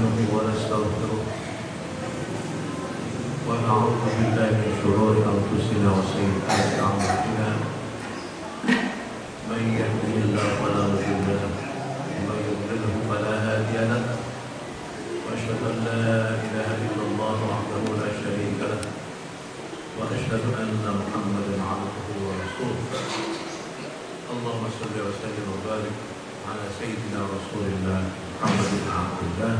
نستعينه ونستغفره ونعوذ بالله من شرور أنفسنا وسيئات أعمالنا. من يهده الله فلا مضل له ومن يضلله فلا هادي له. وأشهد أن لا إله إلا الله وحده لا شريك له وأشهد أن محمدا عبده ورسوله. اللهم صل وسلم وبارك على سيدنا رسول الله محمد بن عبد الله.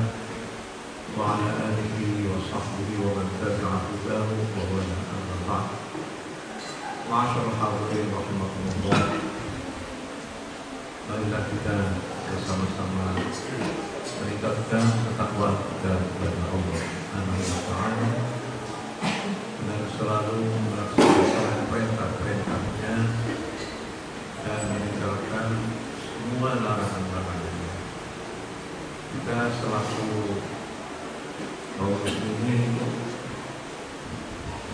وعلى آله وصحبه ومن تبع هداه وهو أما بعد معاشر الحاضرين رحمكم الله marilah kita bersama-sama meningkatkan ketakwaan kita kepada Allah Subhanahu wa taala dan selalu melaksanakan perintah-perintahnya dan meninggalkan semua larangan-larangannya. Kita selaku kaum muslimin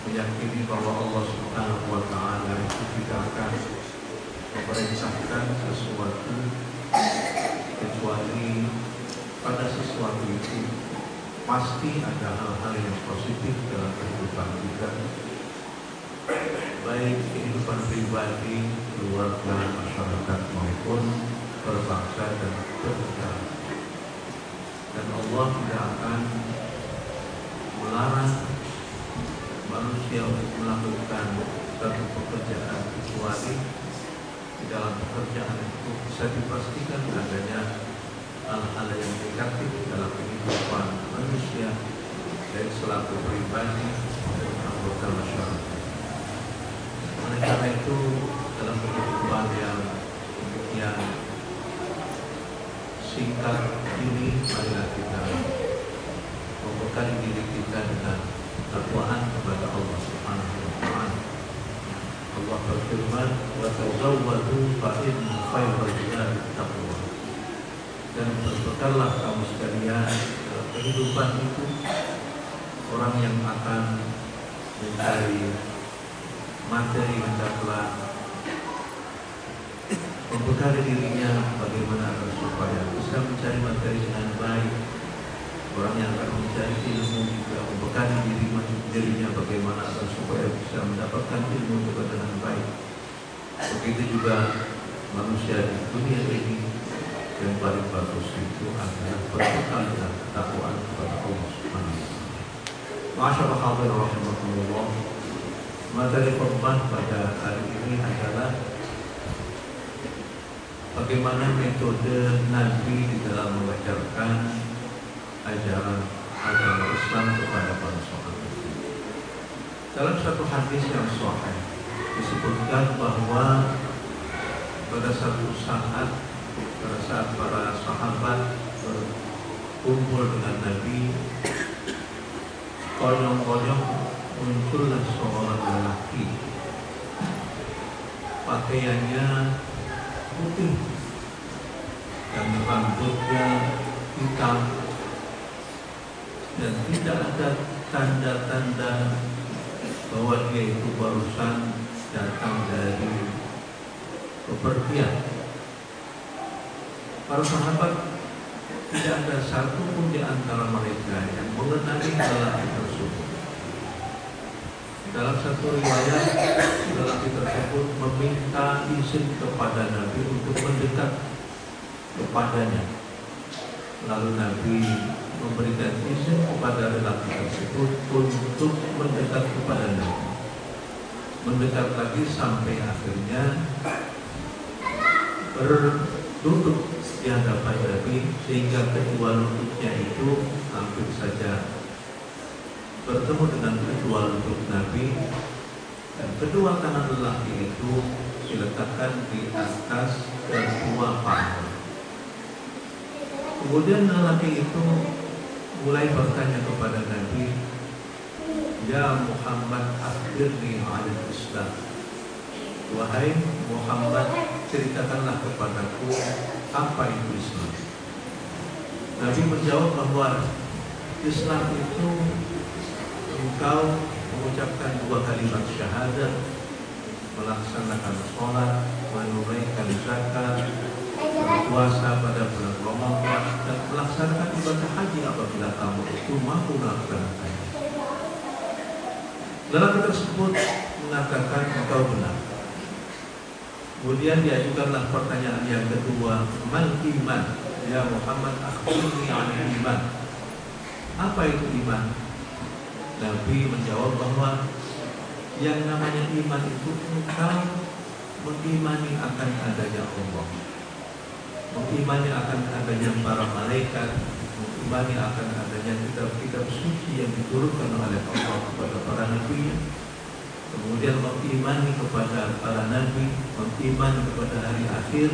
meyakini bahwa Allah Subhanahu wa taala itu tidak akan memerintahkan sesuatu kecuali pada sesuatu itu. Pasti ada hal-hal yang positif dalam kehidupan kita baik kehidupan pribadi, keluarga, masyarakat maupun berbangsa dan bernegara dan Allah tidak akan melarang manusia untuk melakukan satu pekerjaan kecuali di dalam pekerjaan itu bisa dipastikan adanya hal-hal yang negatif dalam kehidupan manusia dari selaku pribadi dan anggota masyarakat. Oleh karena itu dalam kehidupan yang demikian singkat ini marilah kita membekali diri kita dengan takwaan kepada Allah Subhanahu wa taala. Allah berfirman, "Wa tazawwadu fa inna khairal zadi taqwa." Dan berbekallah kamu sekalian kehidupan itu orang yang akan mencari materi hendaklah membekali dirinya bagaimana supaya bisa mencari materi dengan baik orang yang akan mencari ilmu juga membekali diri dirinya bagaimana agar supaya bisa mendapatkan ilmu juga dengan baik begitu juga manusia di dunia ini yang paling bagus itu adalah berbekal dengan ketakwaan kepada Allah Subhanahu wa taala. Materi khutbah pada hari ini adalah bagaimana metode Nabi di dalam mengajarkan ajaran agama Islam kepada para sahabat. Dalam satu hadis yang sahih disebutkan bahwa pada satu saat pada saat para sahabat berkumpul dengan Nabi konyong-konyong muncullah seorang lelaki pakaiannya putih dan rambutnya hitam dan tidak ada tanda-tanda bahwa dia itu barusan datang dari bepergian. Para sahabat tidak ada satu pun di antara mereka yang mengenali lelaki tersebut. Dalam satu riwayat, lelaki tersebut meminta izin kepada Nabi untuk mendekat kepadanya. Lalu Nabi memberikan izin kepada lelaki tersebut untuk mendekat kepada Nabi. Mendekat lagi sampai akhirnya berduduk di hadapan Nabi sehingga kedua lututnya itu hampir saja bertemu dengan kedua lutut Nabi dan kedua tangan lelaki itu diletakkan di atas kedua paha. Kemudian lelaki itu mulai bertanya kepada Nabi, Ya Muhammad akhirni al Islam. Wahai Muhammad, ceritakanlah kepadaku apa itu Islam. Nabi menjawab bahwa Islam itu engkau mengucapkan dua kalimat syahadat, melaksanakan sholat, menunaikan zakat, berpuasa pada bulan Ramadan dan melaksanakan ibadah haji apabila kamu itu mampu melaksanakannya. Lelaki tersebut mengatakan engkau benar. Kemudian diajukanlah pertanyaan yang kedua, mal iman? Ya Muhammad, akhbirni an iman. Apa itu iman? Nabi menjawab bahwa yang namanya iman itu engkau mengimani akan adanya Allah mengimani akan adanya para malaikat mengimani akan adanya kitab-kitab suci yang diturunkan oleh Allah kepada para nabi kemudian mengimani kepada para nabi mengimani kepada hari akhir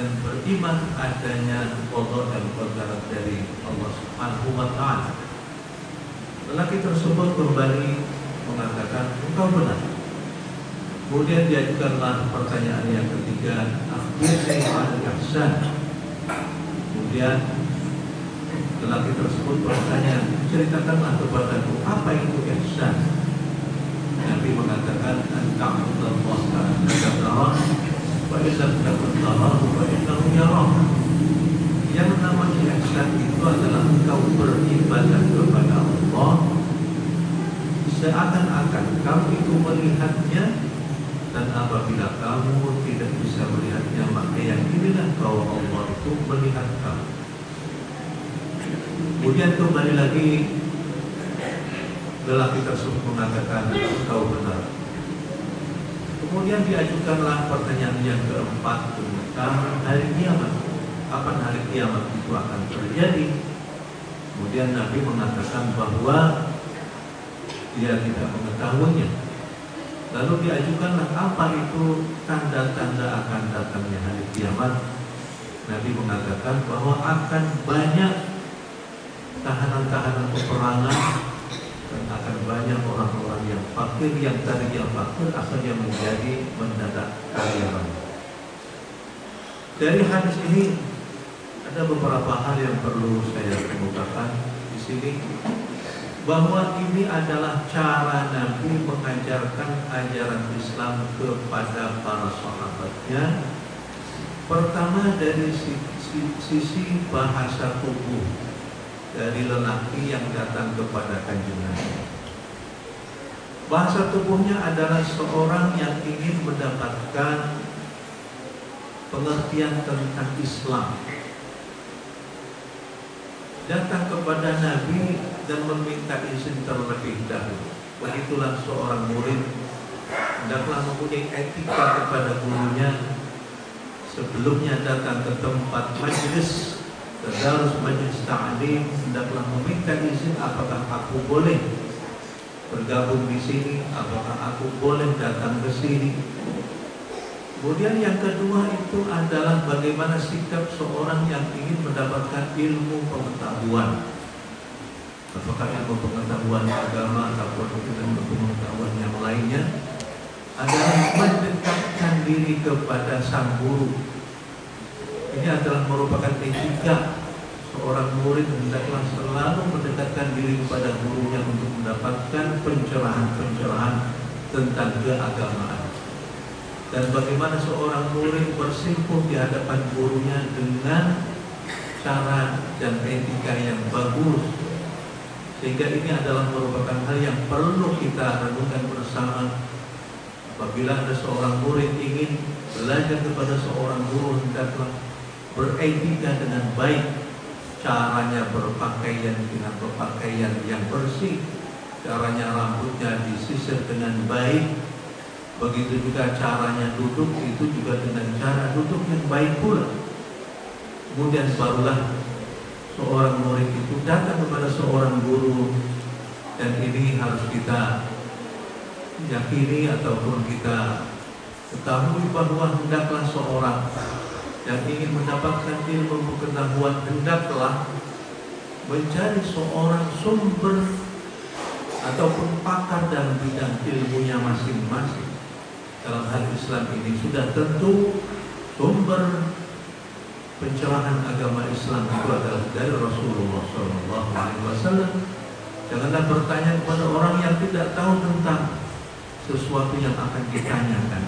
dan beriman adanya Allah dan qadar dari Allah Subhanahu wa taala. Lelaki tersebut kembali mengatakan engkau benar. Kemudian diajukanlah pertanyaan yang ketiga, al ihsan. Kemudian lelaki tersebut bertanya, ceritakanlah kepadaku apa itu ihsan. Nabi mengatakan, ka'annaka tarah, wa illam takun tarahu wa innahu yarah. Yang namanya ihsan itu adalah engkau beribadah kepada Allah seakan-akan kamu itu melihatnya dan apabila kamu tidak bisa melihatnya maka yang inilah bahwa Allah itu melihat kamu. Kemudian kembali lagi lelaki tersebut mengatakan engkau benar. Kemudian diajukanlah pertanyaan yang keempat tentang hari kiamat. Kapan hari kiamat itu akan terjadi? Kemudian Nabi mengatakan bahwa dia tidak mengetahuinya. Lalu diajukanlah apa itu tanda-tanda akan datangnya hari kiamat. Nabi mengatakan bahwa akan banyak tahanan-tahanan peperangan dan akan banyak orang-orang yang fakir yang tadinya fakir akhirnya menjadi mendadak kaya Dari hadis ini ada beberapa hal yang perlu saya kemukakan di sini bahwa ini adalah cara Nabi mengajarkan ajaran Islam kepada para sahabatnya. Pertama dari sisi bahasa tubuh dari lelaki yang datang kepada kanjeng Bahasa tubuhnya adalah seorang yang ingin mendapatkan pengertian tentang Islam datang kepada Nabi dan meminta izin terlebih dahulu. Begitulah seorang murid hendaklah mempunyai etika kepada gurunya sebelumnya datang ke tempat majlis terdarus majlis ta'lim hendaklah meminta izin apakah aku boleh bergabung di sini apakah aku boleh datang ke sini Kemudian yang kedua itu adalah bagaimana sikap seorang yang ingin mendapatkan ilmu pengetahuan. Apakah ilmu pengetahuan agama ataupun ilmu pengetahuan yang lainnya adalah mendekatkan diri kepada sang guru. Ini adalah merupakan etika seorang murid hendaklah selalu mendekatkan diri kepada gurunya untuk mendapatkan pencerahan-pencerahan tentang keagamaan dan bagaimana seorang murid bersimpuh di hadapan gurunya dengan cara dan etika yang bagus. Sehingga ini adalah merupakan hal yang perlu kita renungkan bersama. Apabila ada seorang murid ingin belajar kepada seorang guru hendaklah beretika dengan baik caranya berpakaian dengan berpakaian yang bersih. Caranya rambutnya disisir dengan baik Begitu juga caranya duduk itu juga dengan cara duduk yang baik pula. Kemudian barulah seorang murid itu datang kepada seorang guru dan ini harus kita yakini ataupun kita ketahui bahwa hendaklah seorang yang ingin mendapatkan ilmu pengetahuan hendaklah mencari seorang sumber ataupun pakar dalam bidang ilmunya masing-masing dalam hal Islam ini sudah tentu sumber pencerahan agama Islam itu adalah dari Rasulullah SAW. Janganlah bertanya kepada orang yang tidak tahu tentang sesuatu yang akan ditanyakan.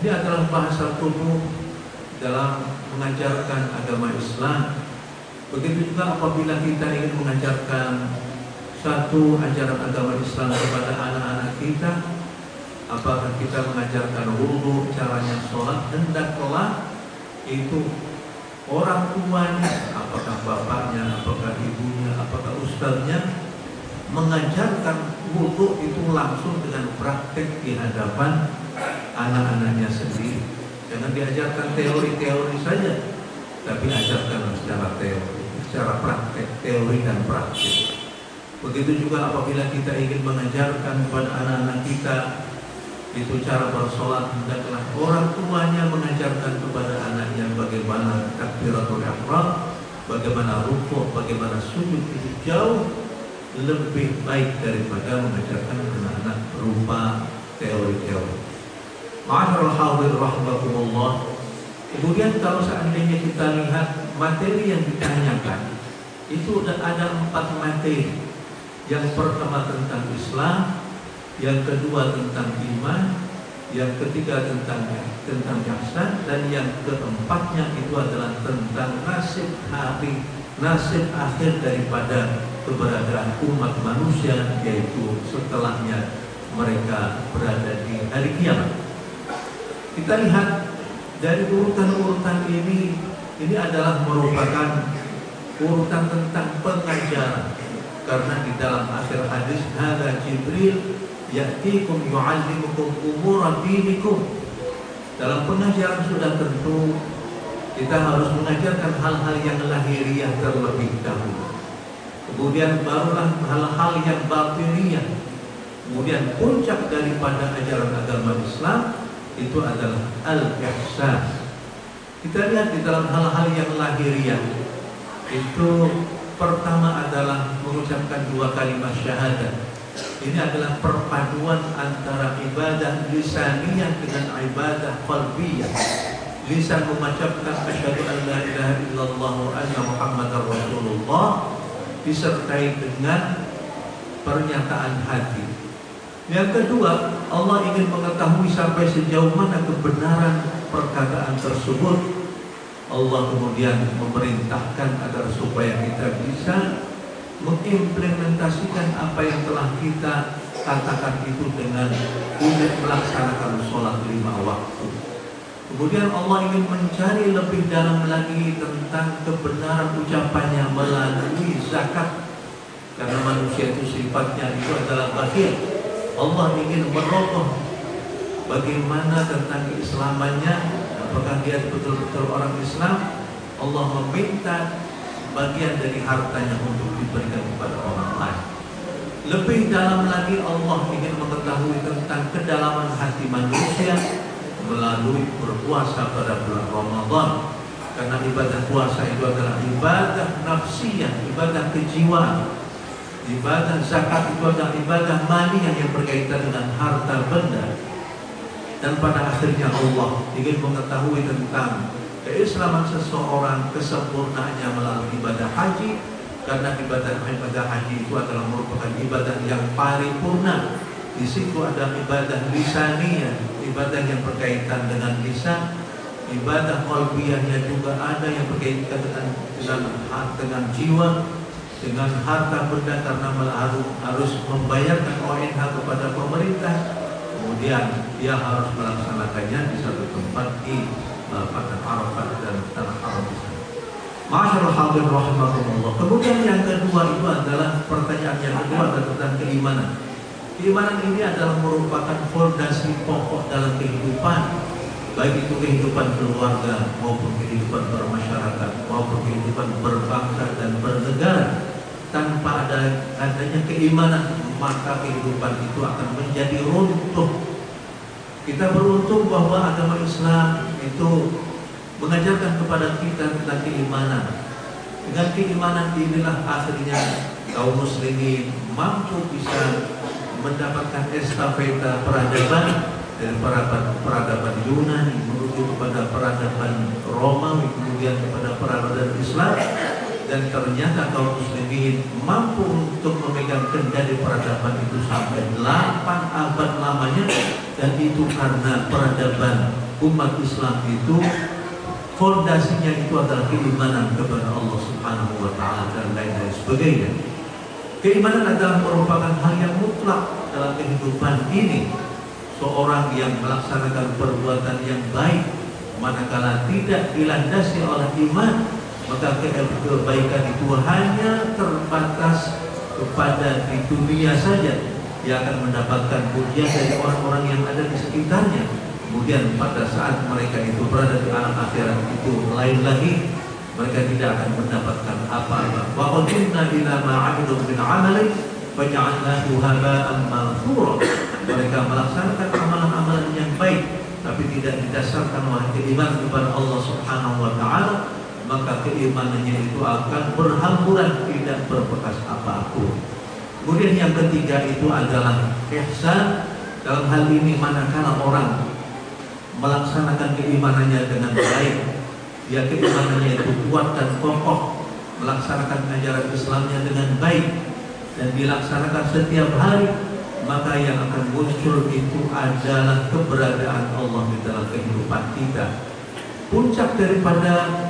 Ini adalah bahasa tubuh dalam mengajarkan agama Islam. Begitu juga apabila kita ingin mengajarkan satu ajaran agama Islam kepada anak-anak kita, apakah kita mengajarkan wudhu, caranya sholat, hendaklah itu orang tuanya, apakah bapaknya, apakah ibunya, apakah ustaznya, mengajarkan wudhu itu langsung dengan praktek di hadapan anak-anaknya sendiri. Jangan diajarkan teori-teori saja, tapi ajarkan secara teori, secara praktek, teori dan praktek. Begitu juga apabila kita ingin mengajarkan kepada anak-anak kita itu cara bersolat hendaklah orang tuanya mengajarkan kepada anaknya bagaimana takbiratul ihram, bagaimana rukuk, bagaimana sujud itu jauh lebih baik daripada mengajarkan anak-anak berupa teori-teori. Ma'asyiral hadir rahimakumullah. Kemudian kalau seandainya kita lihat materi yang ditanyakan itu ada empat materi. Yang pertama tentang Islam, yang kedua tentang iman, yang ketiga tentang tentang ihsan dan yang keempatnya itu adalah tentang nasib hari nasib akhir daripada keberadaan umat manusia yaitu setelahnya mereka berada di hari kiamat. Kita lihat dari urutan-urutan ini ini adalah merupakan urutan tentang pengajaran karena di dalam akhir hadis ada Jibril ya'tikum yu'allimukum umura dinikum. Dalam pengajaran sudah tentu kita harus mengajarkan hal-hal yang lahiriah terlebih dahulu. Kemudian barulah hal-hal yang batiniyah. Kemudian puncak daripada ajaran agama Islam itu adalah al-ihsan. Kita lihat di dalam hal-hal yang lahiriah itu pertama adalah mengucapkan dua kalimat syahadat ini adalah perpaduan antara ibadah lisaniyah dengan ibadah qalbiyah. Lisan mengucapkan asyhadu an la ilaha illallah wa anna muhammadar rasulullah disertai dengan pernyataan hati. Yang kedua, Allah ingin mengetahui sampai sejauh mana kebenaran perkataan tersebut. Allah kemudian memerintahkan agar supaya kita bisa mengimplementasikan apa yang telah kita katakan itu dengan untuk melaksanakan sholat lima waktu. Kemudian Allah ingin mencari lebih dalam lagi tentang kebenaran ucapannya melalui zakat. Karena manusia itu sifatnya itu adalah bakhil. Allah ingin merogoh bagaimana tentang keislamannya, apakah dia betul-betul orang Islam. Allah meminta bagian dari hartanya untuk diberikan kepada orang lain. Lebih dalam lagi Allah ingin mengetahui tentang kedalaman hati manusia melalui berpuasa pada bulan Ramadan. Karena ibadah puasa itu adalah ibadah nafsiyah, ibadah kejiwaan. Ibadah zakat itu adalah ibadah mani yang berkaitan dengan harta benda. Dan pada akhirnya Allah ingin mengetahui tentang keislaman seseorang kesempurnaannya melalui ibadah haji karena ibadah ibadah haji itu adalah merupakan ibadah yang paripurna. Di situ ada ibadah lisaniyah ibadah yang berkaitan dengan lisan ibadah qalbiyahnya juga ada yang berkaitan dengan dengan dengan jiwa dengan harta benda karena harus harus membayarkan ONH kepada pemerintah. Kemudian dia harus melaksanakannya di satu tempat di pada Arafat dan tanah Arab di sana. Masyaallah hadir rahimahullah. Kemudian yang kedua itu adalah pertanyaan yang kedua adalah tentang keimanan. Keimanan ini adalah merupakan fondasi pokok dalam kehidupan baik itu kehidupan keluarga maupun kehidupan bermasyarakat maupun kehidupan berbangsa dan bernegara tanpa ada adanya keimanan maka kehidupan itu akan menjadi runtuh kita beruntung bahwa agama Islam itu mengajarkan kepada kita tentang keimanan. Dengan keimanan inilah akhirnya kaum muslimin mampu bisa mendapatkan estafeta peradaban dari peradaban, peradaban Yunani menuju kepada peradaban Romawi kemudian kepada peradaban Islam dan ternyata kaum muslimin mampu untuk memegang kendali peradaban itu sampai 8 abad lamanya dan itu karena peradaban umat Islam itu fondasinya itu adalah keimanan kepada Allah Subhanahu wa taala dan lain-lain sebagainya. Keimanan adalah merupakan hal yang mutlak dalam kehidupan ini. Seorang yang melaksanakan perbuatan yang baik manakala tidak dilandasi oleh iman, maka kebaikan itu hanya terbatas kepada di dunia saja. Dia akan mendapatkan pujian dari orang-orang yang ada di sekitarnya Kemudian pada saat mereka itu berada di alam akhirat itu lain lagi mereka tidak akan mendapatkan apa-apa. Wa qadimna ila ma 'amilu min 'amalin faj'alnahu haba'an manthura. Mereka melaksanakan amalan-amalan yang baik tapi tidak didasarkan oleh keimanan kepada Allah Subhanahu wa taala, maka keimanannya itu akan berhamburan tidak berbekas apa pun. Kemudian yang ketiga itu adalah ihsan dalam hal ini manakala orang melaksanakan keimanannya dengan baik dia keimanannya itu kuat dan kokoh melaksanakan ajaran Islamnya dengan baik dan dilaksanakan setiap hari maka yang akan muncul itu adalah keberadaan Allah di dalam kehidupan kita. Puncak daripada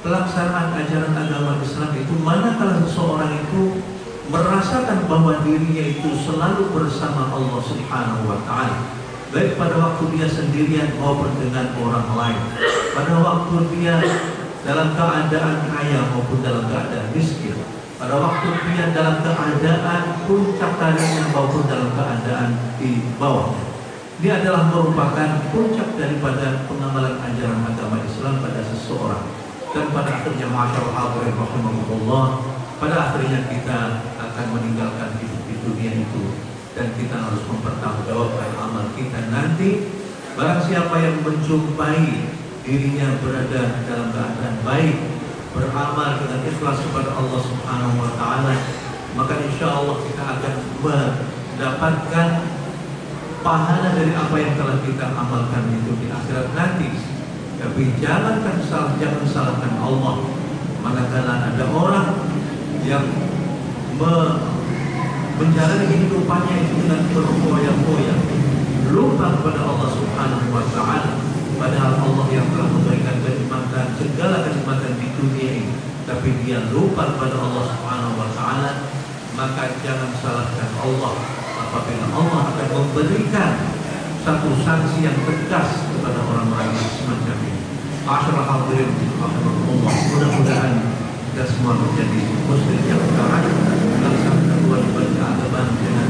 pelaksanaan ajaran agama Islam itu manakala seseorang itu merasakan bahwa dirinya itu selalu bersama Allah Subhanahu wa taala baik pada waktu dia sendirian maupun dengan orang lain. Pada waktu dia dalam keadaan kaya maupun dalam keadaan miskin. Pada waktu dia dalam keadaan puncak karirnya maupun dalam keadaan di bawahnya. Ini adalah merupakan puncak daripada pengamalan ajaran agama Islam pada seseorang. Dan pada akhirnya masyarakat rahimahullah pada akhirnya kita akan meninggalkan hidup di dunia itu dan kita harus mempertanggungjawabkan amal kita. Nanti barang siapa yang menjumpai dirinya berada dalam keadaan baik beramal dengan ikhlas kepada Allah Subhanahu wa taala maka insya Allah kita akan mendapatkan pahala dari apa yang telah kita amalkan itu di akhirat nanti. Tapi jangankan salah jangan salahkan Allah. Manakala ada orang yang menjalani kehidupannya itu dengan berfoya-foya lupa kepada Allah Subhanahu wa taala. Padahal Allah yang telah memberikan kenikmatan segala kenikmatan di dunia ini. Tapi dia lupa kepada Allah Subhanahu wa taala. Maka jangan salahkan Allah. Apabila Allah akan memberikan satu sanksi yang tegas kepada orang-orang yang semacam ini. Masyarakat hadirin Allah mudah-mudahan kita semua menjadi muslim yang taat melaksanakan kewajiban keagamaan dengan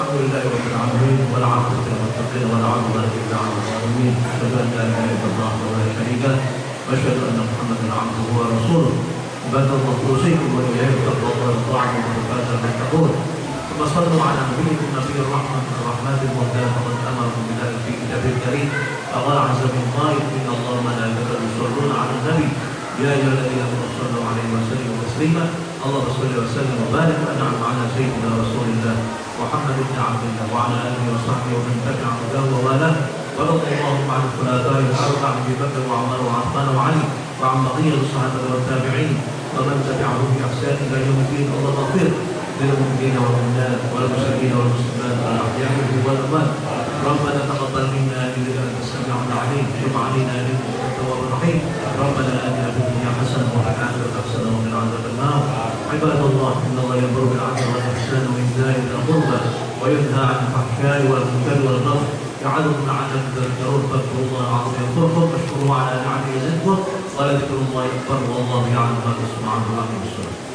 الحمد لله رب العالمين والعاقبة للمتقين ولا عدوان إلا على الظالمين أشهد أن لا إله إلا الله ولا شريك له وأشهد أن محمدا عبده ورسوله. عباد الله أوصيكم وإياكم تقوى الله وطاعة وفاز المتقون ثم صلوا على نبيكم نبي الرحمة الرحمن المهدى فقد أمركم بذلك في كتابه الكريم. فقال عز من قائل إن الله ملائكته يصلون على النبي. يا أيها الذين آمنوا صلوا عليه وسلموا تسليما. اللهم صل وسلم وبارك وأنعم على سيدنا رسول الله محمد بن عبد الله وعلى آله وصحبه ومن تبع هداه ووالاه. ورضي اللهم عن الخلفاء الأربعة أبي بكر وعمر وعثمان وعلي وعن بقية الصحابة والتابعين. ومن تبعهم بإحسان إلى يوم الدين اللهم اغفر للمؤمنين والمؤمنات والمسلمين والمسلمات الأحياء والأموات. ربنا تقبل منا إنك أنت السميع العليم. تب علينا إنك التواب الرحيم. ربنا آتنا في الدنيا حسنة وفي الآخرة حسنة وقنا عذاب النار عباد الله إن الله يأمر بالعدل والإحسان وإيتاء ذي القربى وينهى عن الفحشاء والمنكر والبغي يعظكم لعلكم تذكرون فاذكروا الله العظيم يذكركم واشكروا على نعمه يزدكم ولذكر الله أكبر والله يعلم ما تصنعون وأقيموا الصلاة